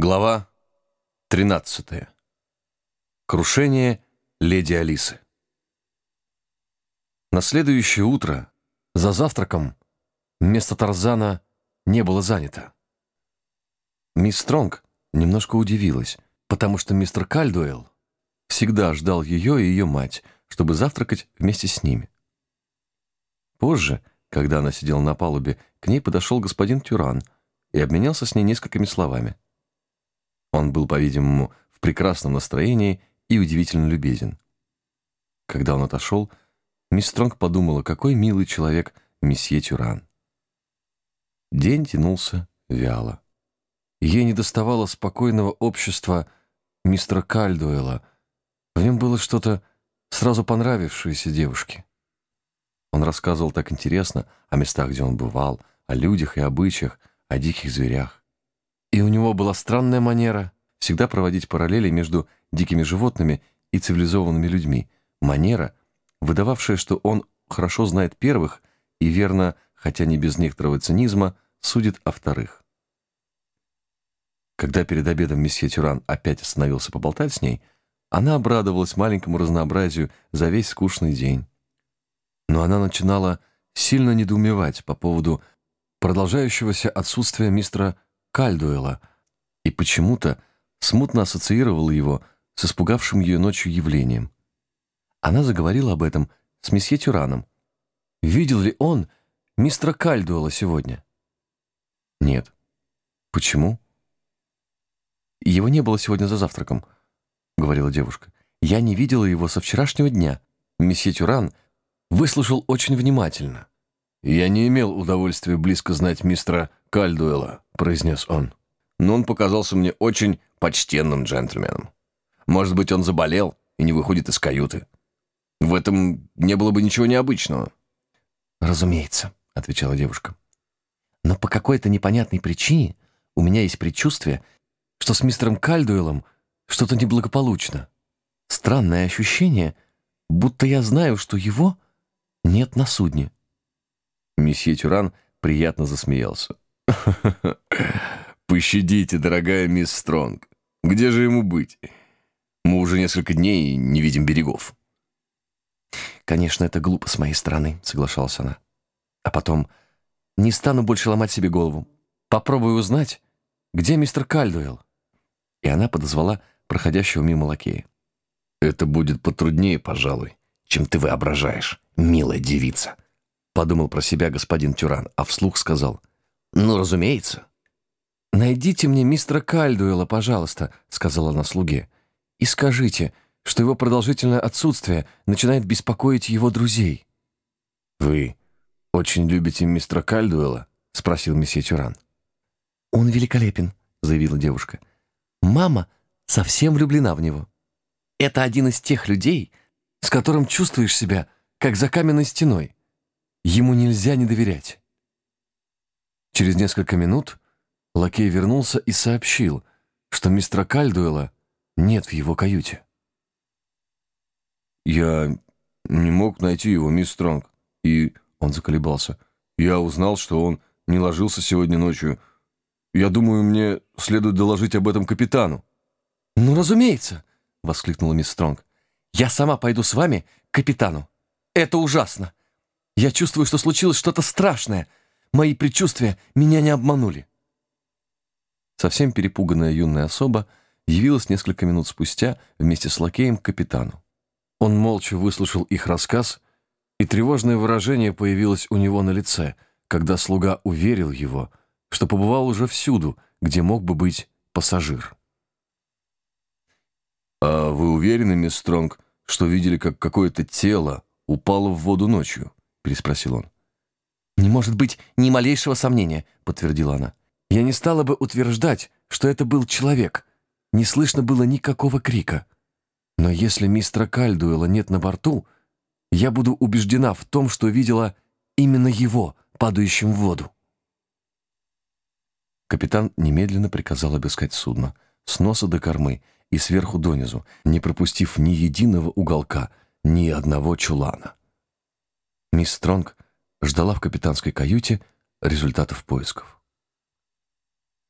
Глава 13. Крушение леди Алисы. На следующее утро за завтраком место Тарзана не было занято. Мисс Стронг немножко удивилась, потому что мистер Кальдуэлл всегда ждал ее и ее мать, чтобы завтракать вместе с ними. Позже, когда она сидела на палубе, к ней подошел господин Тюран и обменялся с ней несколькими словами. Он был, по-видимому, в прекрасном настроении и удивительно любезен. Когда он отошел, мисс Стронг подумала, какой милый человек месье Тюран. День тянулся вяло. Ей недоставало спокойного общества мистера Кальдуэла. В нем было что-то сразу понравившееся девушке. Он рассказывал так интересно о местах, где он бывал, о людях и обычаях, о диких зверях. И у него была странная манера всегда проводить параллели между дикими животными и цивилизованными людьми. Манера, выдававшая, что он хорошо знает первых и верно, хотя не без некоторого цинизма, судит о вторых. Когда перед обедом месье Тюран опять остановился поболтать с ней, она обрадовалась маленькому разнообразию за весь скучный день. Но она начинала сильно недоумевать по поводу продолжающегося отсутствия мистера Кальдуэла, и почему-то смутно ассоциировала его с испугавшим ее ночью явлением. Она заговорила об этом с месье Тюраном. Видел ли он мистера Кальдуэла сегодня? Нет. Почему? Его не было сегодня за завтраком, говорила девушка. Я не видела его со вчерашнего дня. Месье Тюран выслушал очень внимательно. Я не имел удовольствия близко знать мистера Кальдуэла, произнес он. Но он показался мне очень почтенным джентльменом. Может быть, он заболел и не выходит из каюты. В этом не было бы ничего необычного. Разумеется, отвечала девушка. Но по какой-то непонятной причине у меня есть предчувствие, что с мистером Кальдуэлом что-то неблагополучно. Странное ощущение, будто я знаю, что его нет на судне. Месье Тюран приятно засмеялся. «Пощадите, дорогая мисс Стронг. Где же ему быть? Мы уже несколько дней не видим берегов». «Конечно, это глупо с моей стороны», — соглашалась она. «А потом, не стану больше ломать себе голову. Попробую узнать, где мистер Кальдуэлл». И она подозвала проходящего мимо лакея. «Это будет потруднее, пожалуй, чем ты воображаешь, милая девица», — подумал про себя господин Тюран, а вслух сказал. «Ну, разумеется». «Найдите мне мистера Кальдуэла, пожалуйста», — сказала она слуге. «И скажите, что его продолжительное отсутствие начинает беспокоить его друзей». «Вы очень любите мистера Кальдуэла?» — спросил месье Тюран. «Он великолепен», — заявила девушка. «Мама совсем влюблена в него. Это один из тех людей, с которым чувствуешь себя, как за каменной стеной. Ему нельзя не доверять». Через несколько минут лакей вернулся и сообщил, что мистера Кальдуэла нет в его каюте. «Я не мог найти его, мисс Стронг, и...» Он заколебался. «Я узнал, что он не ложился сегодня ночью. Я думаю, мне следует доложить об этом капитану». «Ну, разумеется!» — воскликнула мисс Стронг. «Я сама пойду с вами к капитану. Это ужасно. Я чувствую, что случилось что-то страшное. Мои предчувствия меня не обманули. Совсем перепуганная юная особа явилась несколько минут спустя вместе с лакеем к капитану. Он молча выслушал их рассказ, и тревожное выражение появилось у него на лице, когда слуга уверил его, что побывал уже всюду, где мог бы быть пассажир. «А вы уверены, мисс Стронг, что видели, как какое-то тело упало в воду ночью?» — переспросил он. «Не может быть ни малейшего сомнения», — подтвердила она. «Я не стала бы утверждать, что это был человек. Не слышно было никакого крика. Но если мистера Кальдуэла нет на борту, я буду убеждена в том, что видела именно его, падающим в воду». Капитан немедленно приказал обыскать судно, с носа до кормы и сверху донизу, не пропустив ни единого уголка, ни одного чулана. Мисс Стронг ждала в капитанской каюте результатов поисков.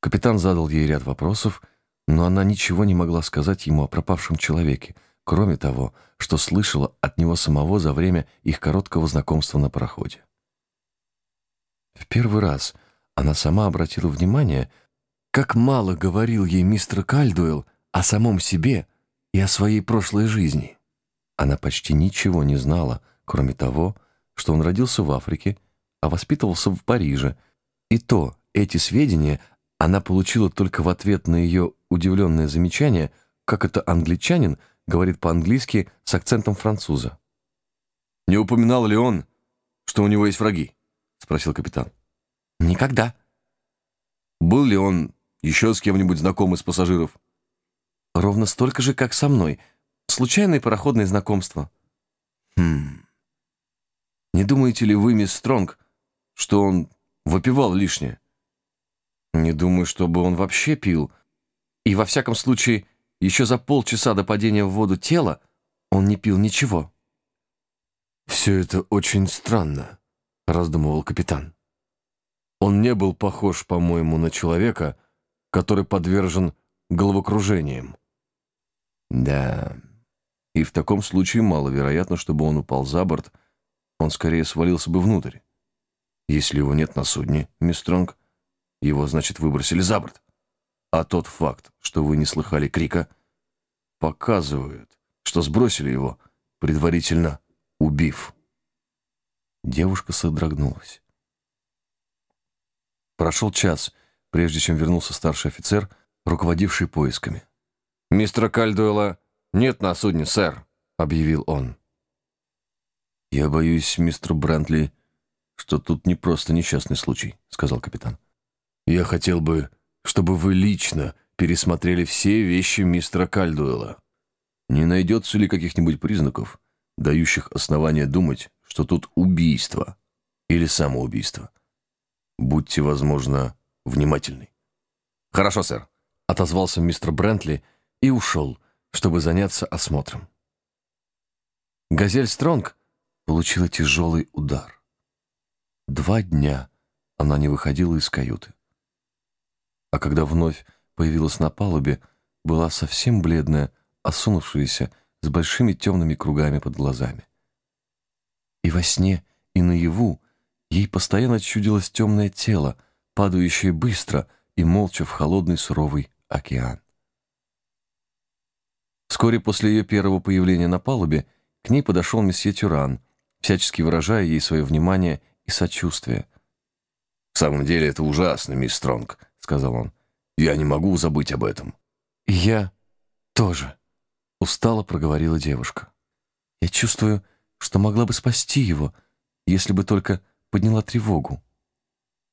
Капитан задал ей ряд вопросов, но она ничего не могла сказать ему о пропавшем человеке, кроме того, что слышала от него самого за время их короткого знакомства на пароходе. В первый раз она сама обратила внимание, как мало говорил ей мистер Кальдуэлл о самом себе и о своей прошлой жизни. Она почти ничего не знала, кроме того, что он родился в Африке, а воспитывался в Париже, и то эти сведения она получила только в ответ на ее удивленное замечание, как это англичанин говорит по-английски с акцентом француза. «Не упоминал ли он, что у него есть враги?» — спросил капитан. «Никогда». «Был ли он еще с кем-нибудь знаком из пассажиров?» «Ровно столько же, как со мной. Случайное пароходное знакомство». «Хм... Не думаете ли вы, мисс Стронг, что он выпивал лишнее?» Не думаю, чтобы он вообще пил. И во всяком случае, еще за полчаса до падения в воду тела он не пил ничего. «Все это очень странно», — раздумывал капитан. «Он не был похож, по-моему, на человека, который подвержен головокружениям». «Да, и в таком случае маловероятно, чтобы он упал за борт, он скорее свалился бы внутрь. Если его нет на судне, мисс Стронг, его, значит, выбросили за борт. А тот факт, что вы не слыхали крика, показывает, что сбросили его, предварительно убив. Девушка содрогнулась. Прошел час, прежде чем вернулся старший офицер, руководивший поисками. «Мистера Кальдуэлла нет на судне, сэр», — объявил он. «Я боюсь, мистер Брентли, что тут не просто несчастный случай», — сказал капитан. Я хотел бы, чтобы вы лично пересмотрели все вещи мистера Кальдуэлла. Не найдется ли каких-нибудь признаков, дающих основания думать, что тут убийство или самоубийство? Будьте, возможно, внимательны. Хорошо, сэр, отозвался мистер Брентли и ушел, чтобы заняться осмотром. Газель Стронг получила тяжелый удар. Два дня она не выходила из каюты а когда вновь появилась на палубе, была совсем бледная, осунувшаяся, с большими темными кругами под глазами. И во сне, и наяву ей постоянно чудилось темное тело, падающее быстро и молча в холодный суровый океан. Вскоре после ее первого появления на палубе к ней подошел месье Тюран, всячески выражая ей свое внимание и сочувствие. «В самом деле это ужасно, мисс Стронг», сказал он. «Я не могу забыть об этом». «Я тоже», — устало проговорила девушка. «Я чувствую, что могла бы спасти его, если бы только подняла тревогу».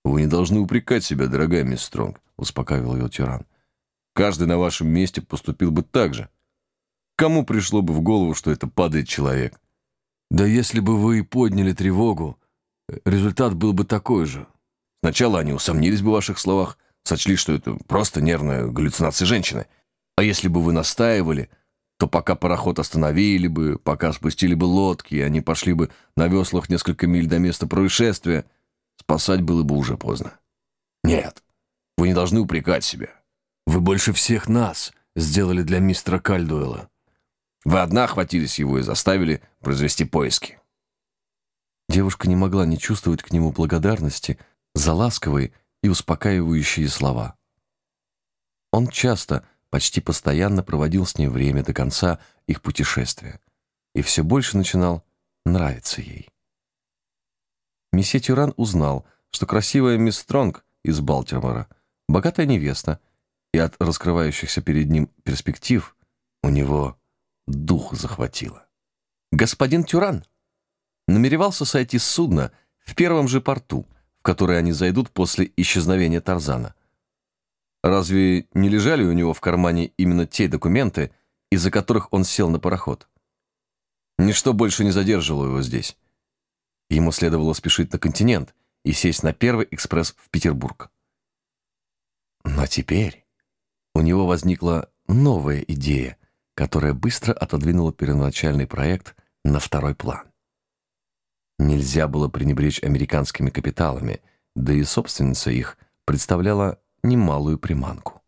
«Вы не должны упрекать себя, дорогая мисс Стронг», — успокаивал ее тиран. «Каждый на вашем месте поступил бы так же. Кому пришло бы в голову, что это падает человек?» «Да если бы вы и подняли тревогу, результат был бы такой же. Сначала они усомнились бы в ваших словах, сочли, что это просто нервная галлюцинация женщины. А если бы вы настаивали, то пока пароход остановили бы, пока спустили бы лодки, и они пошли бы на веслах несколько миль до места происшествия, спасать было бы уже поздно. Нет, вы не должны упрекать себя. Вы больше всех нас сделали для мистера Кальдуэлла. Вы одна хватились его и заставили произвести поиски. Девушка не могла не чувствовать к нему благодарности за ласковые и успокаивающие слова. Он часто, почти постоянно проводил с ней время до конца их путешествия и все больше начинал нравиться ей. Месье Тюран узнал, что красивая мисс Стронг из Балтимора богатая невеста, и от раскрывающихся перед ним перспектив у него дух захватило. Господин Тюран намеревался сойти с судна в первом же порту, который они зайдут после исчезновения Тарзана. Разве не лежали у него в кармане именно те документы, из-за которых он сел на пароход? Ничто больше не задерживало его здесь. Ему следовало спешить на континент и сесть на первый экспресс в Петербург. Но теперь у него возникла новая идея, которая быстро отодвинула первоначальный проект на второй план. Нельзя было пренебречь американскими капиталами, да и собственница их представляла немалую приманку.